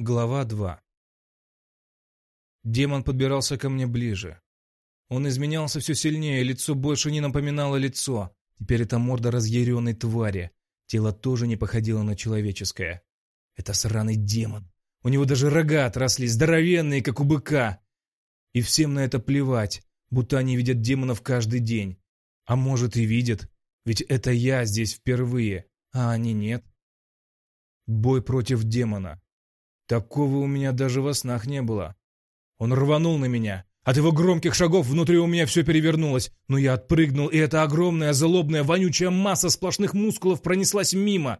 Глава 2 Демон подбирался ко мне ближе. Он изменялся все сильнее, лицо больше не напоминало лицо. Теперь это морда разъяренной твари. Тело тоже не походило на человеческое. Это сраный демон. У него даже рога отросли, здоровенные, как у быка. И всем на это плевать, будто они видят демонов каждый день. А может и видят, ведь это я здесь впервые, а они нет. Бой против демона. Такого у меня даже во снах не было. Он рванул на меня. От его громких шагов внутри у меня все перевернулось, но я отпрыгнул, и эта огромная, злобная, вонючая масса сплошных мускулов пронеслась мимо.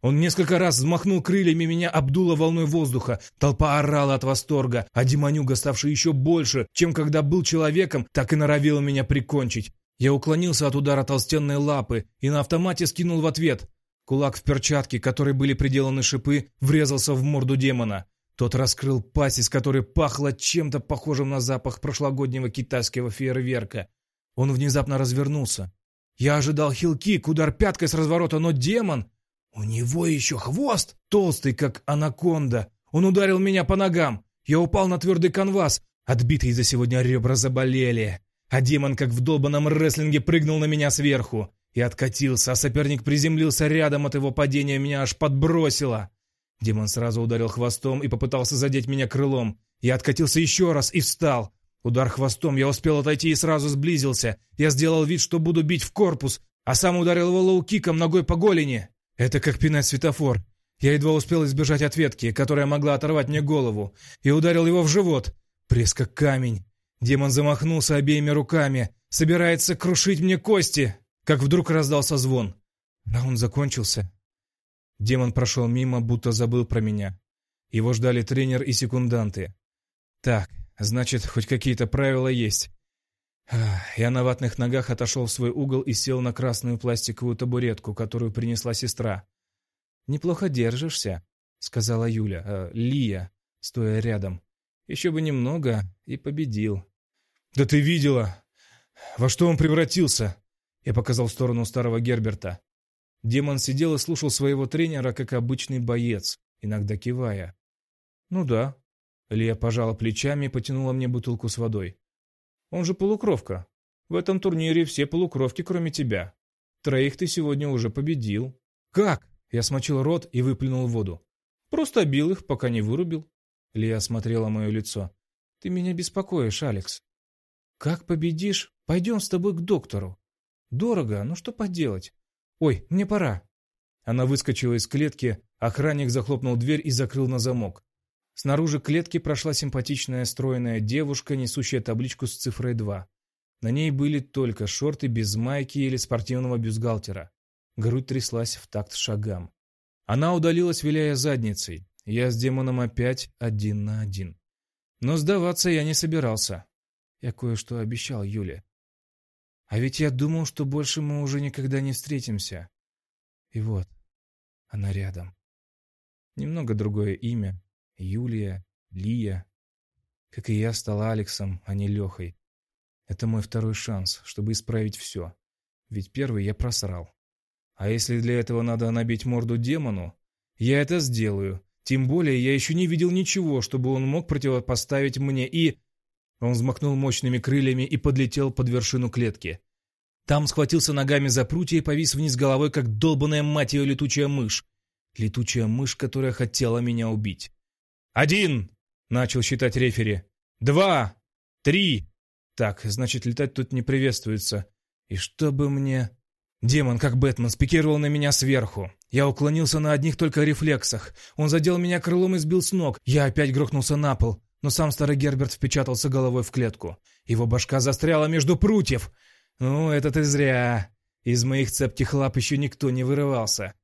Он несколько раз взмахнул крыльями, меня обдуло волной воздуха. Толпа орала от восторга, а демонюга, ставший еще больше, чем когда был человеком, так и норовил меня прикончить. Я уклонился от удара толстенной лапы и на автомате скинул в ответ. Кулак в перчатке, которой были приделаны шипы, врезался в морду демона. Тот раскрыл пасть, из которой пахло чем-то похожим на запах прошлогоднего китайского фейерверка. Он внезапно развернулся. Я ожидал хилкик, удар пяткой с разворота, но демон... У него еще хвост, толстый, как анаконда. Он ударил меня по ногам. Я упал на твердый канвас. Отбитые за сегодня ребра заболели. А демон, как в долбанном рестлинге, прыгнул на меня сверху и откатился, а соперник приземлился рядом от его падения, меня аж подбросило. Демон сразу ударил хвостом и попытался задеть меня крылом. Я откатился еще раз и встал. Удар хвостом, я успел отойти и сразу сблизился. Я сделал вид, что буду бить в корпус, а сам ударил его лоу-киком ногой по голени. Это как пинать светофор. Я едва успел избежать ответки, которая могла оторвать мне голову, и ударил его в живот. Пресс как камень. Демон замахнулся обеими руками, собирается крушить мне кости как вдруг раздался звон. Раунд закончился. Демон прошел мимо, будто забыл про меня. Его ждали тренер и секунданты. Так, значит, хоть какие-то правила есть. Я на ватных ногах отошел в свой угол и сел на красную пластиковую табуретку, которую принесла сестра. «Неплохо держишься», — сказала Юля, э, Лия, стоя рядом. «Еще бы немного, и победил». «Да ты видела! Во что он превратился?» Я показал в сторону старого Герберта. Демон сидел и слушал своего тренера, как обычный боец, иногда кивая. «Ну да». Лия пожала плечами и потянула мне бутылку с водой. «Он же полукровка. В этом турнире все полукровки, кроме тебя. Троих ты сегодня уже победил». «Как?» Я смочил рот и выплюнул воду. «Просто бил их, пока не вырубил». Лия смотрела мое лицо. «Ты меня беспокоишь, Алекс». «Как победишь? Пойдем с тобой к доктору. Дорого, ну что поделать? Ой, мне пора. Она выскочила из клетки, охранник захлопнул дверь и закрыл на замок. Снаружи клетки прошла симпатичная стройная девушка, несущая табличку с цифрой 2. На ней были только шорты без майки или спортивного бюстгальтера. Грудь тряслась в такт шагам. Она удалилась, виляя задницей. Я с демоном опять один на один. Но сдаваться я не собирался. Я кое-что обещал Юле. А ведь я думал, что больше мы уже никогда не встретимся. И вот, она рядом. Немного другое имя. Юлия, Лия. Как и я стала Алексом, а не Лехой. Это мой второй шанс, чтобы исправить все. Ведь первый я просрал. А если для этого надо набить морду демону, я это сделаю. Тем более я еще не видел ничего, чтобы он мог противопоставить мне и... Он взмахнул мощными крыльями и подлетел под вершину клетки. Там схватился ногами за прутья и повис вниз головой, как долбаная мать ее летучая мышь. Летучая мышь, которая хотела меня убить. «Один!» — начал считать рефери. «Два! Три!» Так, значит, летать тут не приветствуется. И что бы мне... Демон, как Бэтмен, спикировал на меня сверху. Я уклонился на одних только рефлексах. Он задел меня крылом и сбил с ног. Я опять грохнулся на пол но сам старый Герберт впечатался головой в клетку. Его башка застряла между прутьев. «Ну, это ты зря. Из моих цепких лап еще никто не вырывался».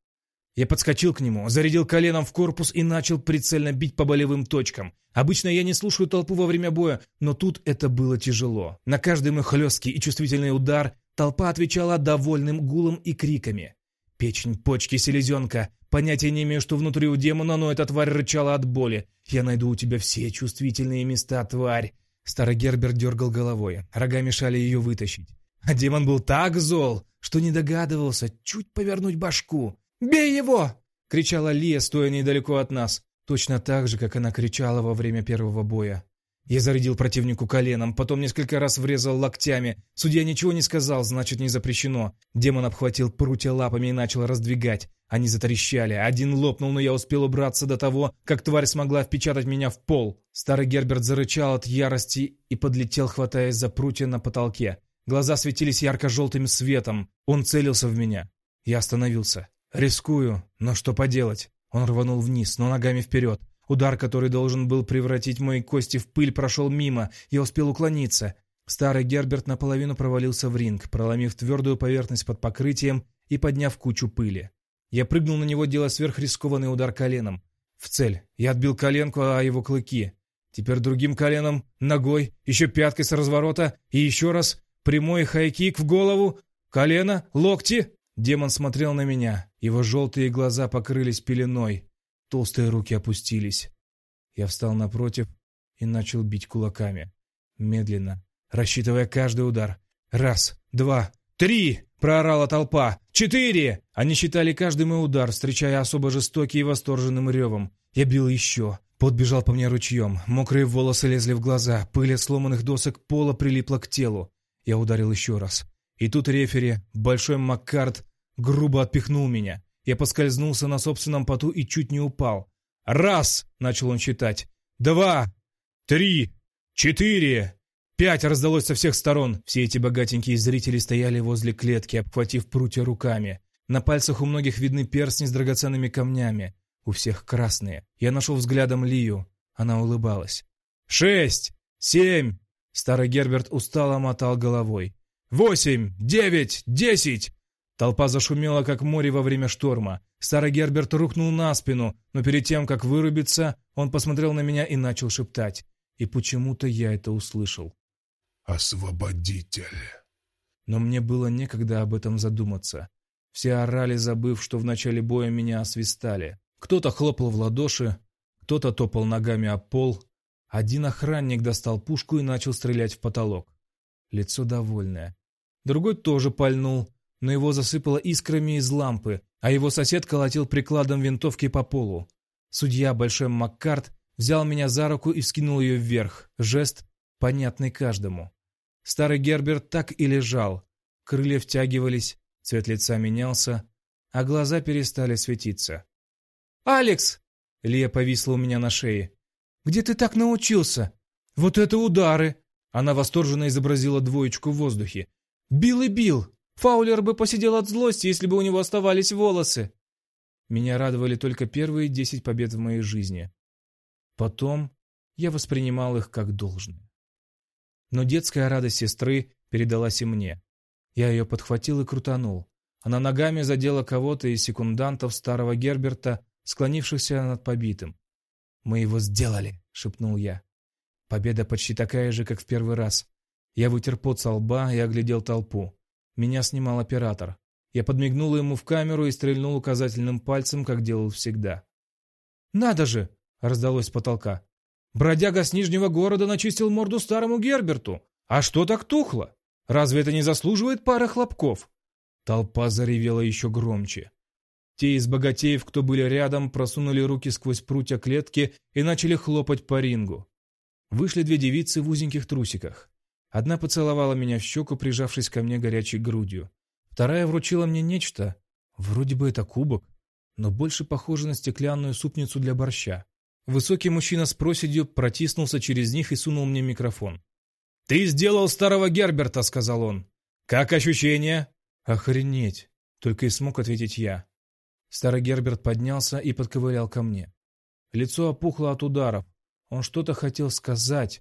Я подскочил к нему, зарядил коленом в корпус и начал прицельно бить по болевым точкам. Обычно я не слушаю толпу во время боя, но тут это было тяжело. На каждый мой хлесткий и чувствительный удар толпа отвечала довольным гулом и криками. Печень, почки, селезенка. Понятия не имею, что внутри у демона, но эта тварь рычала от боли. Я найду у тебя все чувствительные места, тварь. Старый Гербер дергал головой. Рога мешали ее вытащить. А демон был так зол, что не догадывался чуть повернуть башку. «Бей его!» — кричала Лия, стоя недалеко от нас. Точно так же, как она кричала во время первого боя. Я зарядил противнику коленом, потом несколько раз врезал локтями. Судья ничего не сказал, значит, не запрещено. Демон обхватил прутья лапами и начал раздвигать. Они затрещали. Один лопнул, но я успел убраться до того, как тварь смогла впечатать меня в пол. Старый Герберт зарычал от ярости и подлетел, хватаясь за прутья на потолке. Глаза светились ярко-желтым светом. Он целился в меня. Я остановился. Рискую, но что поделать? Он рванул вниз, но ногами вперед. Удар, который должен был превратить мои кости в пыль, прошел мимо. Я успел уклониться. Старый Герберт наполовину провалился в ринг, проломив твердую поверхность под покрытием и подняв кучу пыли. Я прыгнул на него, делая сверхрискованный удар коленом. В цель. Я отбил коленку, а его клыки. Теперь другим коленом, ногой, еще пяткой с разворота и еще раз. Прямой хайкик в голову, колено, локти. Демон смотрел на меня. Его желтые глаза покрылись пеленой. Толстые руки опустились. Я встал напротив и начал бить кулаками. Медленно, рассчитывая каждый удар. Раз, два, три! Проорала толпа. Четыре! Они считали каждый мой удар, встречая особо жестокий и восторженным ревом. Я бил еще. Пот бежал по мне ручьем. Мокрые волосы лезли в глаза. Пыль от сломанных досок пола прилипла к телу. Я ударил еще раз. И тут рефери, большой Маккарт, грубо отпихнул меня. Я поскользнулся на собственном поту и чуть не упал. «Раз!» — начал он считать. «Два! Три! Четыре!» Пять раздалось со всех сторон. Все эти богатенькие зрители стояли возле клетки, обхватив прутья руками. На пальцах у многих видны перстни с драгоценными камнями. У всех красные. Я нашел взглядом Лию. Она улыбалась. «Шесть! Семь!» Старый Герберт устало мотал головой. «Восемь! Девять! Десять!» Толпа зашумела, как море во время шторма. Старый Герберт рухнул на спину, но перед тем, как вырубиться, он посмотрел на меня и начал шептать. И почему-то я это услышал. «Освободитель!» Но мне было некогда об этом задуматься. Все орали, забыв, что в начале боя меня освистали. Кто-то хлопал в ладоши, кто-то топал ногами о пол. Один охранник достал пушку и начал стрелять в потолок. Лицо довольное. Другой тоже пальнул, но его засыпало искрами из лампы, а его сосед колотил прикладом винтовки по полу. Судья Большой Маккарт взял меня за руку и вскинул ее вверх. Жест, понятный каждому. Старый Герберт так и лежал. Крылья втягивались, цвет лица менялся, а глаза перестали светиться. «Алекс!» — Лия повисла у меня на шее. «Где ты так научился? Вот это удары!» Она восторженно изобразила двоечку в воздухе. «Бил и бил! Фаулер бы посидел от злости, если бы у него оставались волосы!» Меня радовали только первые десять побед в моей жизни. Потом я воспринимал их как должное. Но детская радость сестры передалась и мне. Я ее подхватил и крутанул. Она ногами задела кого-то из секундантов старого Герберта, склонившихся над побитым. «Мы его сделали!» — шепнул я. Победа почти такая же, как в первый раз. Я вытер пот со лба и оглядел толпу. Меня снимал оператор. Я подмигнул ему в камеру и стрельнул указательным пальцем, как делал всегда. «Надо же!» — раздалось с потолка. Бродяга с Нижнего города начистил морду старому Герберту. А что так тухло? Разве это не заслуживает пары хлопков? Толпа заревела еще громче. Те из богатеев, кто были рядом, просунули руки сквозь прутья клетки и начали хлопать по рингу. Вышли две девицы в узеньких трусиках. Одна поцеловала меня в щеку, прижавшись ко мне горячей грудью. Вторая вручила мне нечто. Вроде бы это кубок, но больше похоже на стеклянную супницу для борща. Высокий мужчина с проседью протиснулся через них и сунул мне микрофон. «Ты сделал старого Герберта», — сказал он. «Как ощущения?» «Охренеть!» — только и смог ответить я. Старый Герберт поднялся и подковырял ко мне. Лицо опухло от ударов. Он что-то хотел сказать,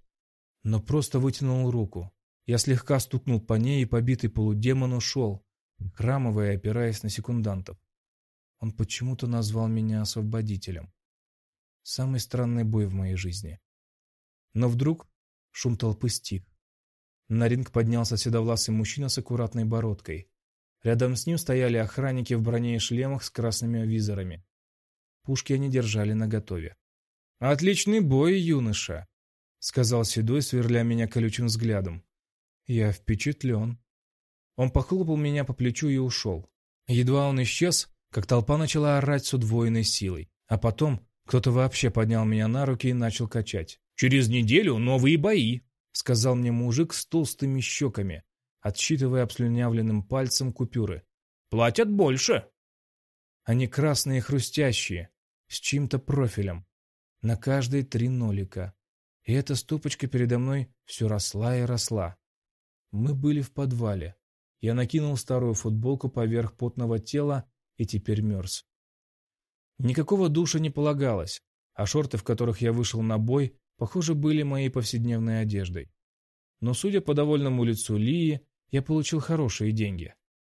но просто вытянул руку. Я слегка стукнул по ней, и побитый полудемон ушел, храмывая опираясь на секундантов. Он почему-то назвал меня освободителем. Самый странный бой в моей жизни. Но вдруг шум толпы стих. На ринг поднялся седовласый мужчина с аккуратной бородкой. Рядом с ним стояли охранники в броне и шлемах с красными визорами. Пушки они держали наготове. «Отличный бой, юноша!» — сказал Седой, сверля меня колючим взглядом. «Я впечатлен». Он похлопал меня по плечу и ушел. Едва он исчез, как толпа начала орать с удвоенной силой. А потом Кто-то вообще поднял меня на руки и начал качать. «Через неделю новые бои», — сказал мне мужик с толстыми щеками, отсчитывая обслюнявленным пальцем купюры. «Платят больше». Они красные хрустящие, с чьим-то профилем. На каждой три нолика. И эта стопочка передо мной все росла и росла. Мы были в подвале. Я накинул старую футболку поверх потного тела и теперь мерз. Никакого душа не полагалось, а шорты, в которых я вышел на бой, похоже, были моей повседневной одеждой. Но, судя по довольному лицу Лии, я получил хорошие деньги.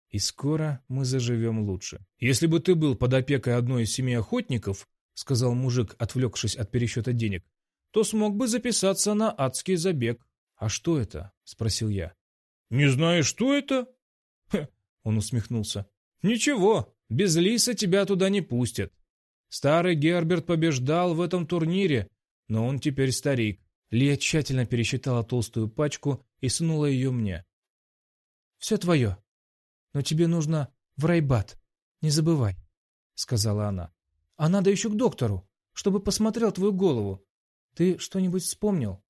И скоро мы заживем лучше. «Если бы ты был под опекой одной из семи охотников, — сказал мужик, отвлекшись от пересчета денег, — то смог бы записаться на адский забег. «А что это?» — спросил я. «Не знаешь, что это?» Он усмехнулся. «Ничего, без Лиса тебя туда не пустят. Старый Герберт побеждал в этом турнире, но он теперь старик. Лия тщательно пересчитала толстую пачку и сунула ее мне. «Все твое. Но тебе нужно в райбат. Не забывай», — сказала она. «А надо еще к доктору, чтобы посмотрел твою голову. Ты что-нибудь вспомнил?»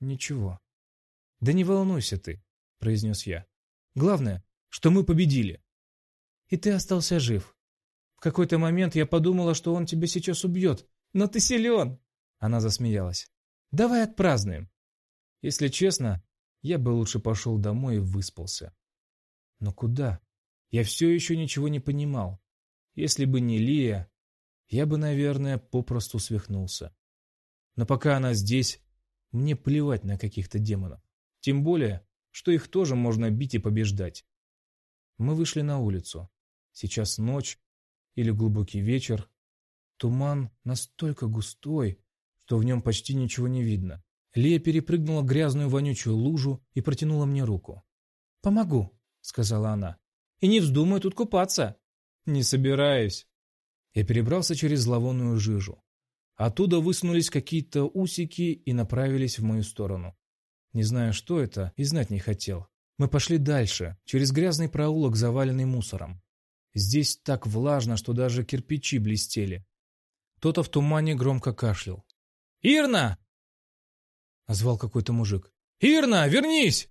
«Ничего». «Да не волнуйся ты», — произнес я. «Главное, что мы победили». «И ты остался жив. В какой-то момент я подумала, что он тебя сейчас убьет. Но ты силен!» Она засмеялась. «Давай отпразднуем!» Если честно, я бы лучше пошел домой и выспался. Но куда? Я все еще ничего не понимал. Если бы не Лия, я бы, наверное, попросту свихнулся. Но пока она здесь, мне плевать на каких-то демонов. Тем более, что их тоже можно бить и побеждать. Мы вышли на улицу. Сейчас ночь, или глубокий вечер. Туман настолько густой, что в нем почти ничего не видно. Лия перепрыгнула грязную вонючую лужу и протянула мне руку. «Помогу», — сказала она. «И не вздумай тут купаться». «Не собираюсь». Я перебрался через зловонную жижу. Оттуда высунулись какие-то усики и направились в мою сторону. Не знаю, что это, и знать не хотел. Мы пошли дальше, через грязный проулок, заваленный мусором. Здесь так влажно, что даже кирпичи блестели. Кто-то в тумане громко кашлял. «Ирна!» — назвал какой-то мужик. «Ирна, вернись!»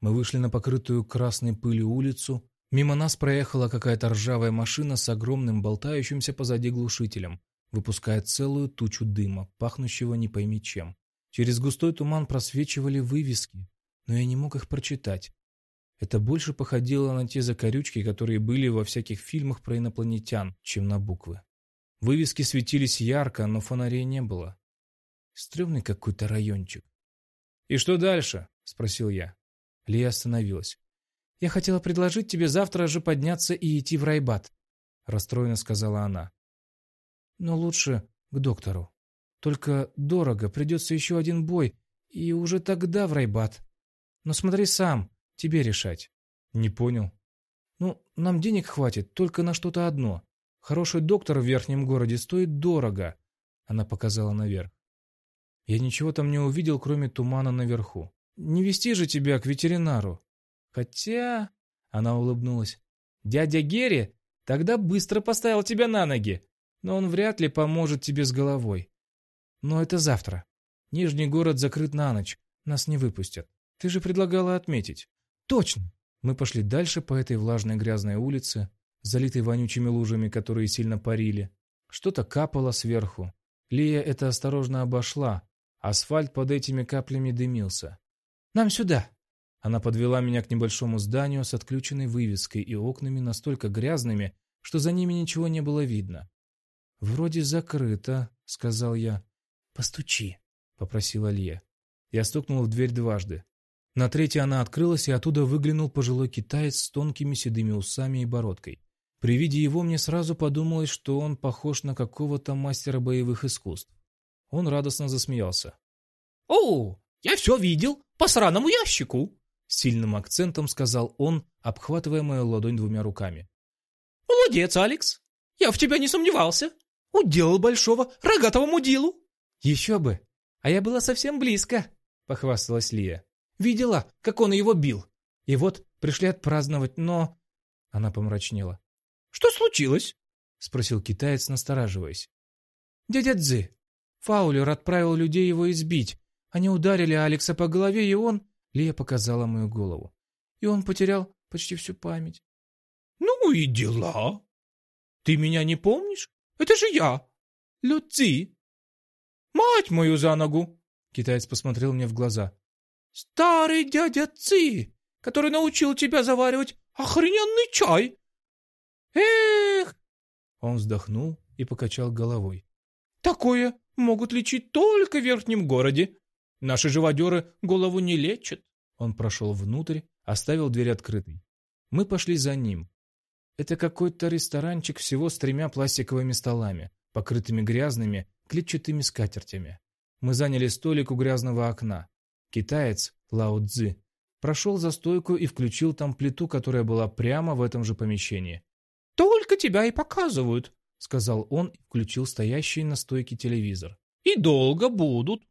Мы вышли на покрытую красной пылью улицу. Мимо нас проехала какая-то ржавая машина с огромным болтающимся позади глушителем, выпуская целую тучу дыма, пахнущего не пойми чем. Через густой туман просвечивали вывески, но я не мог их прочитать. Это больше походило на те закорючки, которые были во всяких фильмах про инопланетян, чем на буквы. Вывески светились ярко, но фонарей не было. Стрёмный какой-то райончик. «И что дальше?» — спросил я. Лия остановилась. «Я хотела предложить тебе завтра же подняться и идти в райбат», — расстроенно сказала она. «Но лучше к доктору. Только дорого, придется еще один бой, и уже тогда в райбат. Но смотри сам, Тебе решать. Не понял. Ну, нам денег хватит только на что-то одно. Хороший доктор в верхнем городе стоит дорого. Она показала наверх. Я ничего там не увидел, кроме тумана наверху. Не вести же тебя к ветеринару. Хотя... Она улыбнулась. Дядя Герри тогда быстро поставил тебя на ноги. Но он вряд ли поможет тебе с головой. Но это завтра. Нижний город закрыт на ночь. Нас не выпустят. Ты же предлагала отметить. Точно. Мы пошли дальше по этой влажной грязной улице, залитой вонючими лужами, которые сильно парили. Что-то капало сверху. Лия это осторожно обошла. Асфальт под этими каплями дымился. «Нам сюда!» Она подвела меня к небольшому зданию с отключенной вывеской и окнами настолько грязными, что за ними ничего не было видно. «Вроде закрыто», — сказал я. «Постучи», — попросила Лия. Я стукнул в дверь дважды. На третьей она открылась, и оттуда выглянул пожилой китаец с тонкими седыми усами и бородкой. При виде его мне сразу подумалось, что он похож на какого-то мастера боевых искусств. Он радостно засмеялся. «О, я все видел! По сраному ящику!» Сильным акцентом сказал он, обхватывая мою ладонь двумя руками. «Молодец, Алекс! Я в тебя не сомневался! Уделал большого рогатого мудилу!» «Еще бы! А я была совсем близко!» — похвасталась Лия. Видела, как он его бил. И вот пришли отпраздновать, но...» Она помрачнела. «Что случилось?» — спросил китаец, настораживаясь. Дядя Цзы. Фаулер отправил людей его избить. Они ударили Алекса по голове, и он... Лия показала мою голову. И он потерял почти всю память. Ну и дела. Ты меня не помнишь? Это же я, Люци. Мать мою за ногу. Китаец посмотрел мне в глаза. Старый дядя Ци, который научил тебя заваривать охрененный чай. Эх! Он вздохнул и покачал головой. Такое могут лечить только в верхнем городе. Наши живодеры голову не лечат. Он прошел внутрь, оставил дверь открытой. Мы пошли за ним. Это какой-то ресторанчик всего с тремя пластиковыми столами, покрытыми грязными клетчатыми скатертями. Мы заняли столик у грязного окна. Китаец, Лао Цзы, прошел за стойку и включил там плиту, которая была прямо в этом же помещении. «Только тебя и показывают», — сказал он и включил стоящий на стойке телевизор. «И долго будут.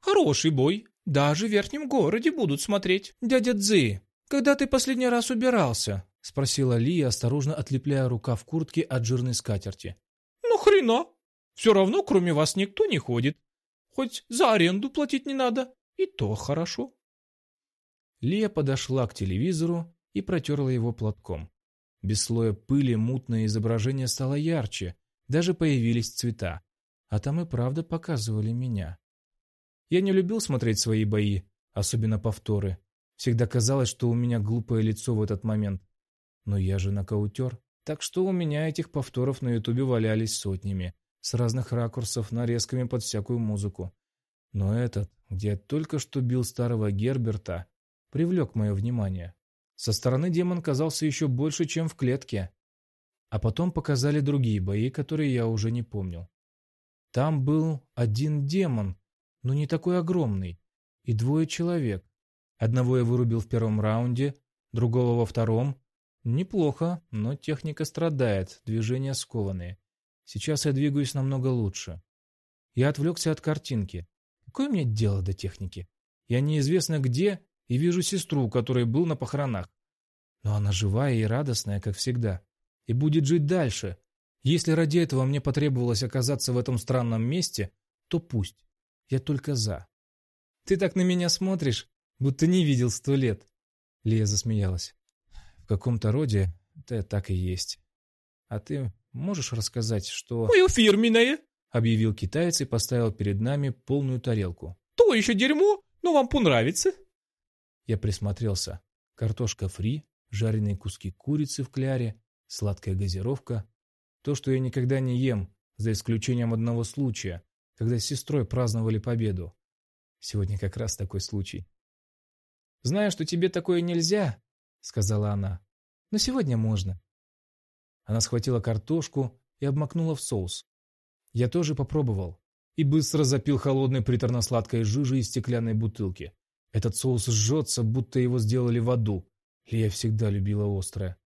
Хороший бой. Даже в верхнем городе будут смотреть. Дядя Цзы, когда ты последний раз убирался?» — спросила Лия, осторожно отлепляя рукав куртки от жирной скатерти. «Ну хрена! Все равно кроме вас никто не ходит. Хоть за аренду платить не надо, и то хорошо». Лия подошла к телевизору и протерла его платком. Без слоя пыли мутное изображение стало ярче, даже появились цвета. А там и правда показывали меня. Я не любил смотреть свои бои, особенно повторы. Всегда казалось, что у меня глупое лицо в этот момент. Но я же нокаутер, так что у меня этих повторов на ютубе валялись сотнями, с разных ракурсов, нарезками под всякую музыку. Но этот, где я только что бил старого Герберта, привлек мое внимание. Со стороны демон казался еще больше, чем в клетке. А потом показали другие бои, которые я уже не помнил. Там был один демон, но не такой огромный, и двое человек. Одного я вырубил в первом раунде, другого во втором. Неплохо, но техника страдает, движения скованные. Сейчас я двигаюсь намного лучше. Я отвлекся от картинки. Какое мне дело до техники? Я неизвестно где и вижу сестру, которой был на похоронах. Но она живая и радостная, как всегда. И будет жить дальше. Если ради этого мне потребовалось оказаться в этом странном месте, то пусть. Я только за. Ты так на меня смотришь, будто не видел сто лет. Лия засмеялась. В каком-то роде это так и есть. А ты можешь рассказать, что... Мое фирменное! Объявил китаец и поставил перед нами полную тарелку. То еще дерьмо, но вам понравится. Я присмотрелся. Картошка фри, жареные куски курицы в кляре, сладкая газировка. То, что я никогда не ем, за исключением одного случая, когда с сестрой праздновали победу. Сегодня как раз такой случай. «Знаю, что тебе такое нельзя», — сказала она, — «но сегодня можно». Она схватила картошку и обмакнула в соус. Я тоже попробовал и быстро запил холодной приторно-сладкой жижей из стеклянной бутылки. Этот соус жжется, будто его сделали в аду. Я всегда любила острое.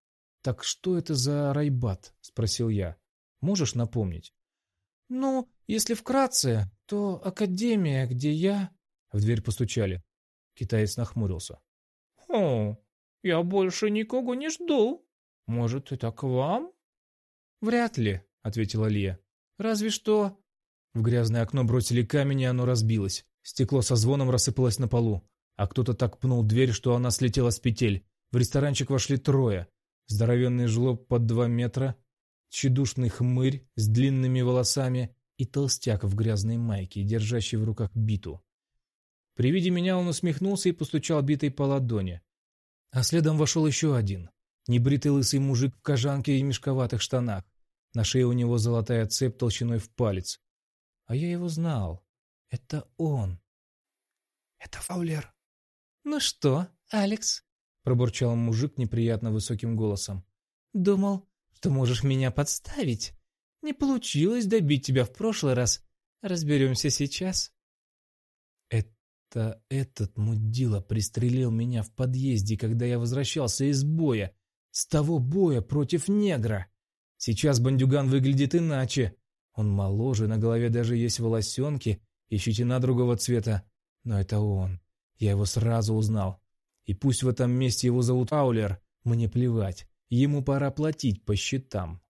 «Так что это за райбат?» — спросил я. «Можешь напомнить?» «Ну, если вкратце, то академия, где я...» В дверь постучали. Китаец нахмурился. «О, я больше никого не жду. Может, это к вам?» «Вряд ли», — ответила Лия. «Разве что...» В грязное окно бросили камень, и оно разбилось. Стекло со звоном рассыпалось на полу. А кто-то так пнул дверь, что она слетела с петель. В ресторанчик вошли трое. Здоровенный жлоб под два метра, тщедушный хмырь с длинными волосами и толстяк в грязной майке, держащий в руках биту. При виде меня он усмехнулся и постучал битой по ладони. А следом вошел еще один. Небритый лысый мужик в кожанке и мешковатых штанах. На шее у него золотая цепь толщиной в палец. А я его знал. Это он. Это Фаулер. «Ну что, Алекс?» — пробурчал мужик неприятно высоким голосом. «Думал, что можешь меня подставить. Не получилось добить тебя в прошлый раз. Разберемся сейчас. Это этот мудила пристрелил меня в подъезде, когда я возвращался из боя. С того боя против негра. Сейчас бандюган выглядит иначе. Он моложе, на голове даже есть волосенки и щетина другого цвета. Но это он. Я его сразу узнал. И пусть в этом месте его зовут Аулер, мне плевать. Ему пора платить по счетам.